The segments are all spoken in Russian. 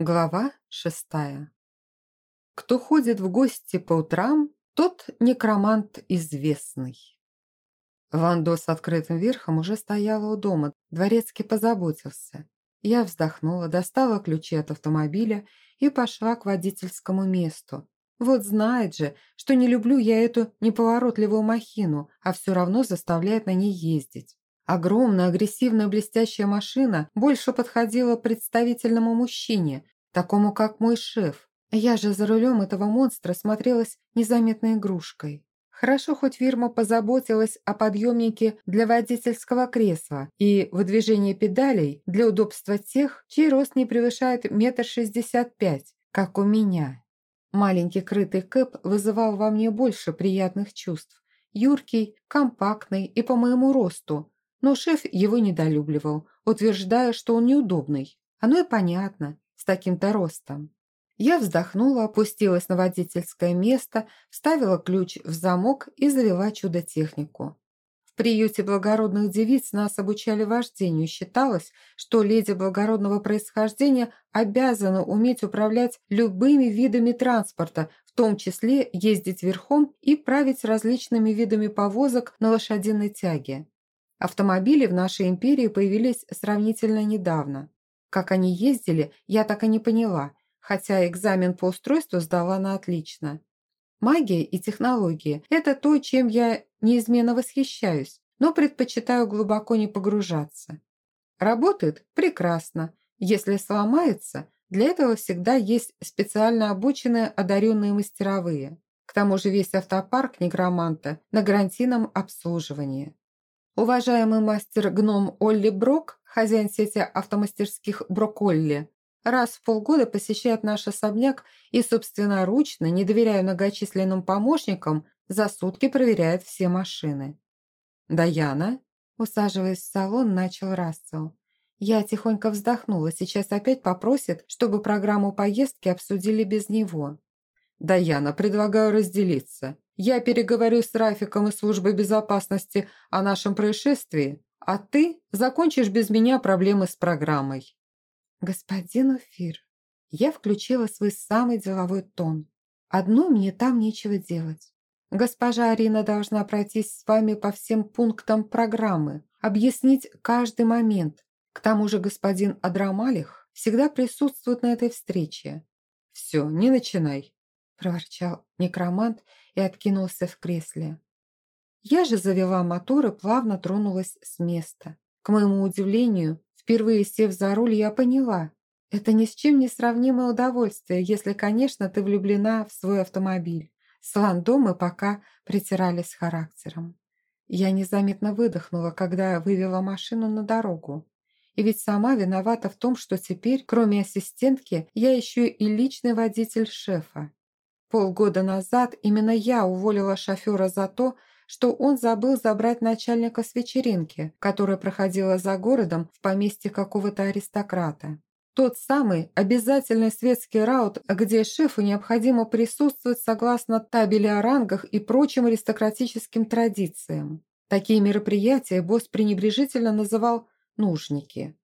Глава шестая. Кто ходит в гости по утрам, тот некромант известный. Вандо с открытым верхом уже стояла у дома, дворецкий позаботился. Я вздохнула, достала ключи от автомобиля и пошла к водительскому месту. Вот знает же, что не люблю я эту неповоротливую махину, а все равно заставляет на ней ездить. Огромная, агрессивная, блестящая машина больше подходила представительному мужчине, такому как мой шеф. Я же за рулем этого монстра смотрелась незаметной игрушкой. Хорошо, хоть фирма позаботилась о подъемнике для водительского кресла и выдвижении педалей для удобства тех, чей рост не превышает метр шестьдесят пять, как у меня. Маленький крытый кэп вызывал во мне больше приятных чувств. Юркий, компактный и по моему росту, но шеф его недолюбливал, утверждая, что он неудобный. Оно и понятно, с таким-то ростом. Я вздохнула, опустилась на водительское место, вставила ключ в замок и завела чудо-технику. В приюте благородных девиц нас обучали вождению. Считалось, что леди благородного происхождения обязаны уметь управлять любыми видами транспорта, в том числе ездить верхом и править различными видами повозок на лошадиной тяге. Автомобили в нашей империи появились сравнительно недавно. Как они ездили, я так и не поняла, хотя экзамен по устройству сдала на отлично. Магия и технологии – это то, чем я неизменно восхищаюсь, но предпочитаю глубоко не погружаться. Работает прекрасно. Если сломается, для этого всегда есть специально обученные одаренные мастеровые. К тому же весь автопарк некроманта на гарантийном обслуживании. Уважаемый мастер-гном Олли Брок, хозяин сети автомастерских Броколли, раз в полгода посещает наш особняк и собственноручно, не доверяя многочисленным помощникам, за сутки проверяет все машины. «Даяна?» Усаживаясь в салон, начал Рассел. Я тихонько вздохнула, сейчас опять попросит, чтобы программу поездки обсудили без него. «Даяна, предлагаю разделиться. Я переговорю с Рафиком из службы безопасности о нашем происшествии, а ты закончишь без меня проблемы с программой». «Господин Уфир, я включила свой самый деловой тон. Одно мне там нечего делать. Госпожа Арина должна пройтись с вами по всем пунктам программы, объяснить каждый момент. К тому же господин Адрамалих всегда присутствует на этой встрече. Все, не начинай проворчал некромант и откинулся в кресле. Я же завела мотор и плавно тронулась с места. К моему удивлению, впервые сев за руль, я поняла, это ни с чем не сравнимое удовольствие, если, конечно, ты влюблена в свой автомобиль. С мы пока притирались характером. Я незаметно выдохнула, когда вывела машину на дорогу. И ведь сама виновата в том, что теперь, кроме ассистентки, я еще и личный водитель шефа. Полгода назад именно я уволила шофера за то, что он забыл забрать начальника с вечеринки, которая проходила за городом в поместье какого-то аристократа. Тот самый обязательный светский раут, где шефу необходимо присутствовать согласно табели о рангах и прочим аристократическим традициям. Такие мероприятия босс пренебрежительно называл «нужники».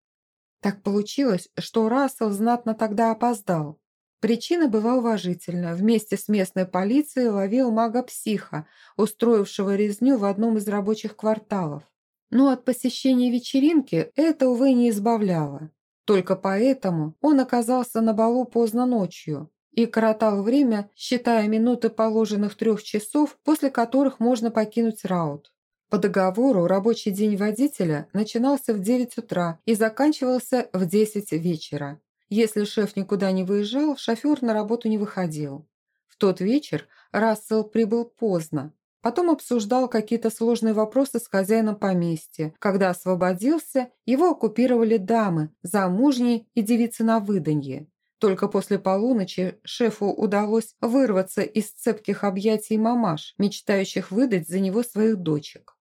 Так получилось, что Рассел знатно тогда опоздал. Причина была уважительна. Вместе с местной полицией ловил мага-психа, устроившего резню в одном из рабочих кварталов. Но от посещения вечеринки это, увы, не избавляло. Только поэтому он оказался на балу поздно ночью и коротал время, считая минуты положенных трех часов, после которых можно покинуть раут. По договору рабочий день водителя начинался в 9 утра и заканчивался в 10 вечера. Если шеф никуда не выезжал, шофер на работу не выходил. В тот вечер Рассел прибыл поздно. Потом обсуждал какие-то сложные вопросы с хозяином поместья. Когда освободился, его оккупировали дамы, замужние и девицы на выданье. Только после полуночи шефу удалось вырваться из цепких объятий мамаш, мечтающих выдать за него своих дочек.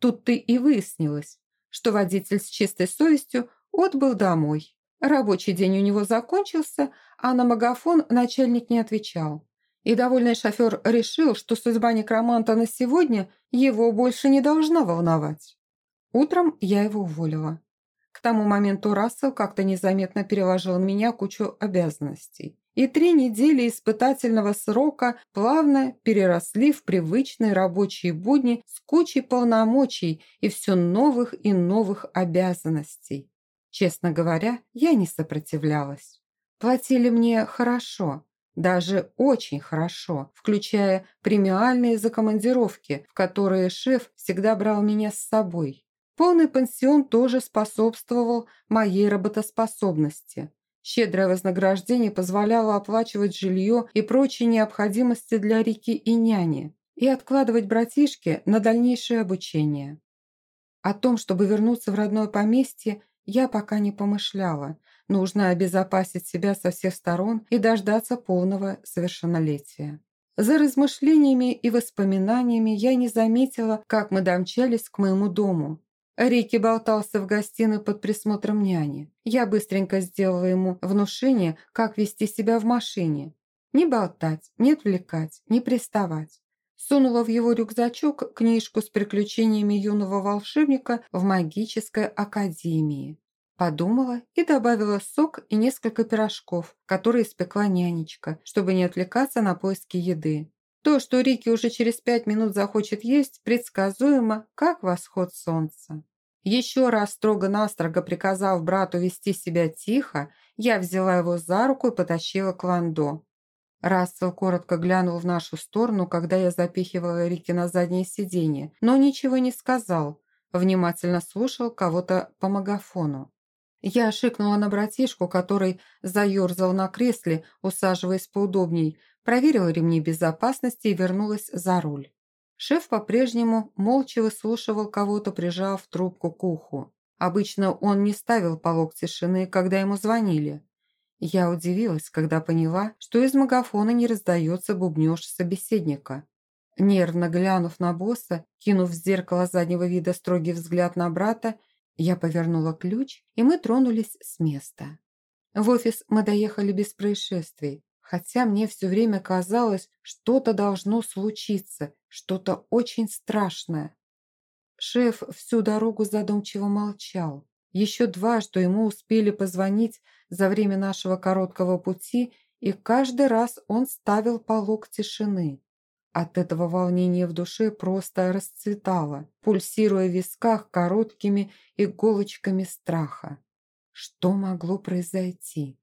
Тут-то и выяснилось, что водитель с чистой совестью отбыл домой. Рабочий день у него закончился, а на магафон начальник не отвечал. И довольный шофер решил, что судьба некроманта на сегодня его больше не должна волновать. Утром я его уволила. К тому моменту Рассел как-то незаметно переложил на меня кучу обязанностей. И три недели испытательного срока плавно переросли в привычные рабочие будни с кучей полномочий и все новых и новых обязанностей. Честно говоря, я не сопротивлялась. Платили мне хорошо, даже очень хорошо, включая премиальные за командировки, в которые шеф всегда брал меня с собой. Полный пансион тоже способствовал моей работоспособности. Щедрое вознаграждение позволяло оплачивать жилье и прочие необходимости для Рики и няни и откладывать братишке на дальнейшее обучение. О том, чтобы вернуться в родное поместье, я пока не помышляла. Нужно обезопасить себя со всех сторон и дождаться полного совершеннолетия. За размышлениями и воспоминаниями я не заметила, как мы домчались к моему дому. Рики болтался в гостиной под присмотром няни. Я быстренько сделала ему внушение, как вести себя в машине. Не болтать, не отвлекать, не приставать. Сунула в его рюкзачок книжку с приключениями юного волшебника в магической академии. Подумала и добавила сок и несколько пирожков, которые испекла нянечка, чтобы не отвлекаться на поиски еды. То, что Рики уже через пять минут захочет есть, предсказуемо, как восход солнца. Еще раз строго-настрого приказав брату вести себя тихо, я взяла его за руку и потащила к Ландо. Рассел коротко глянул в нашу сторону, когда я запихивала Рики на заднее сиденье, но ничего не сказал, внимательно слушал кого-то по магафону. Я шикнула на братишку, который заерзал на кресле, усаживаясь поудобней, проверила ремни безопасности и вернулась за руль. Шеф по-прежнему молча выслушивал кого-то, прижав трубку к уху. Обычно он не ставил полог тишины, когда ему звонили. Я удивилась, когда поняла, что из магафона не раздается бубнёж собеседника. Нервно глянув на босса, кинув в зеркало заднего вида строгий взгляд на брата, я повернула ключ, и мы тронулись с места. В офис мы доехали без происшествий хотя мне все время казалось, что-то должно случиться, что-то очень страшное. Шеф всю дорогу задумчиво молчал. Еще дважды ему успели позвонить за время нашего короткого пути, и каждый раз он ставил полог тишины. От этого волнение в душе просто расцветало, пульсируя в висках короткими иголочками страха. Что могло произойти?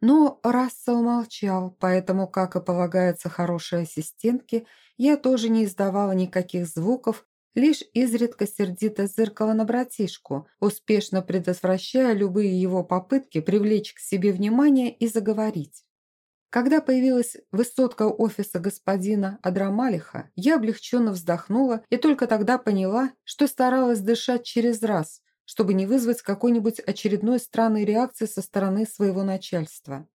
Но Рассел молчал, поэтому, как и полагается хорошей ассистентке, я тоже не издавала никаких звуков, лишь изредка сердито зыркала на братишку, успешно предотвращая любые его попытки привлечь к себе внимание и заговорить. Когда появилась высотка офиса господина Адрамалиха, я облегченно вздохнула и только тогда поняла, что старалась дышать через раз, чтобы не вызвать какой-нибудь очередной странной реакции со стороны своего начальства.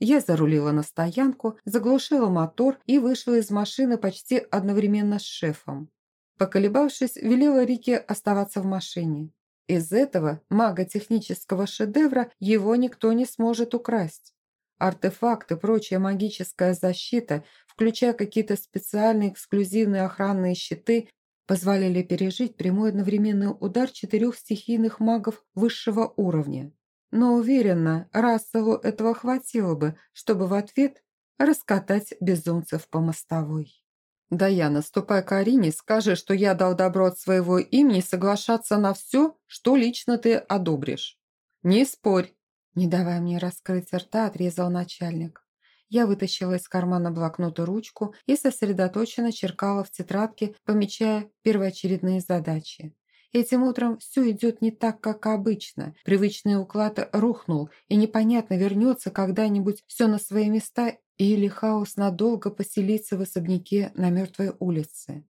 Я зарулила на стоянку, заглушила мотор и вышла из машины почти одновременно с шефом. Поколебавшись, велела Рике оставаться в машине. Из этого мага-технического шедевра его никто не сможет украсть. Артефакты, прочая магическая защита, включая какие-то специальные эксклюзивные охранные щиты, позволяли пережить прямой одновременный удар четырех стихийных магов высшего уровня. Но уверена, Расселу этого хватило бы, чтобы в ответ раскатать безумцев по мостовой. «Даяна, ступай к Арине, скажи, что я дал добро от своего имени соглашаться на все, что лично ты одобришь. Не спорь!» Не давая мне раскрыть рта, отрезал начальник. Я вытащила из кармана блокнот и ручку и сосредоточенно черкала в тетрадке, помечая первоочередные задачи. Этим утром все идет не так, как обычно. Привычный уклад рухнул, и непонятно, вернется когда-нибудь все на свои места или хаос надолго поселится в особняке на мертвой улице.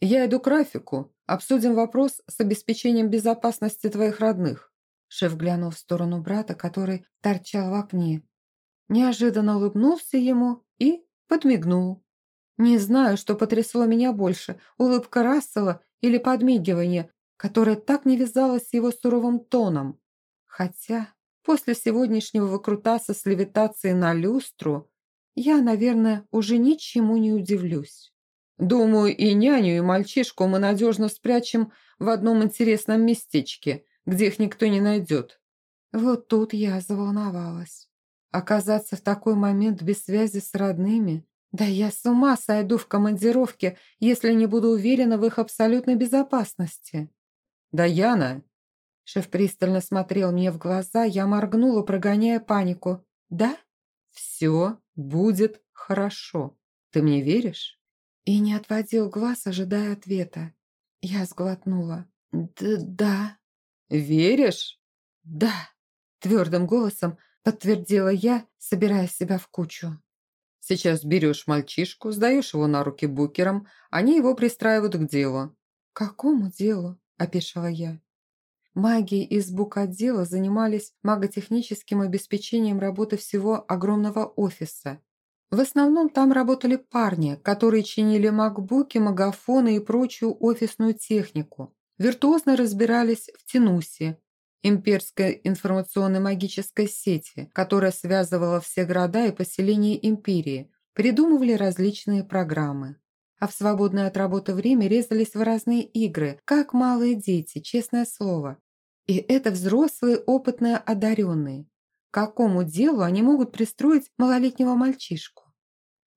«Я иду к Рафику. Обсудим вопрос с обеспечением безопасности твоих родных». Шеф глянул в сторону брата, который торчал в окне, неожиданно улыбнулся ему и подмигнул. Не знаю, что потрясло меня больше, улыбка Рассела или подмигивание, которое так не вязалось с его суровым тоном. Хотя после сегодняшнего выкрутаса с левитацией на люстру я, наверное, уже ничему не удивлюсь. Думаю, и няню, и мальчишку мы надежно спрячем в одном интересном местечке, где их никто не найдет. Вот тут я заволновалась. Оказаться в такой момент без связи с родными? Да я с ума сойду в командировке, если не буду уверена в их абсолютной безопасности. «Даяна!» Шеф пристально смотрел мне в глаза, я моргнула, прогоняя панику. «Да?» «Все будет хорошо. Ты мне веришь?» И не отводил глаз, ожидая ответа. Я сглотнула. «Да». да. «Веришь?» «Да», – твердым голосом подтвердила я, собирая себя в кучу. «Сейчас берешь мальчишку, сдаешь его на руки букерам, они его пристраивают к делу». «Какому делу?» – опешила я. Маги из букотдела занимались маготехническим обеспечением работы всего огромного офиса. В основном там работали парни, которые чинили макбуки, магафоны и прочую офисную технику. Виртуозно разбирались в Тенусе, имперской информационной магической сети, которая связывала все города и поселения империи, придумывали различные программы. А в свободное от работы время резались в разные игры, как малые дети, честное слово. И это взрослые, опытные, одаренные. К какому делу они могут пристроить малолетнего мальчишку?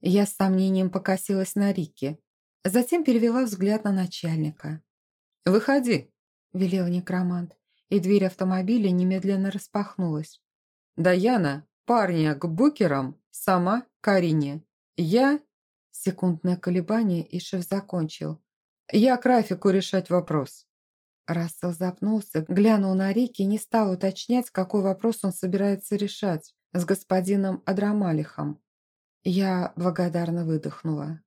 Я с сомнением покосилась на Рике, затем перевела взгляд на начальника. «Выходи», – велел некромант и дверь автомобиля немедленно распахнулась. «Даяна, парня к букерам, сама Карине. Я...» Секундное колебание, и шеф закончил. «Я к Рафику решать вопрос». Рассел запнулся, глянул на Рики и не стал уточнять, какой вопрос он собирается решать с господином Адрамалихом. Я благодарно выдохнула.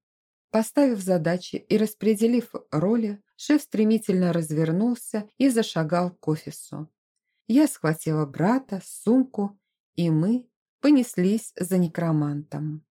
Поставив задачи и распределив роли, шеф стремительно развернулся и зашагал к офису. Я схватила брата, сумку, и мы понеслись за некромантом.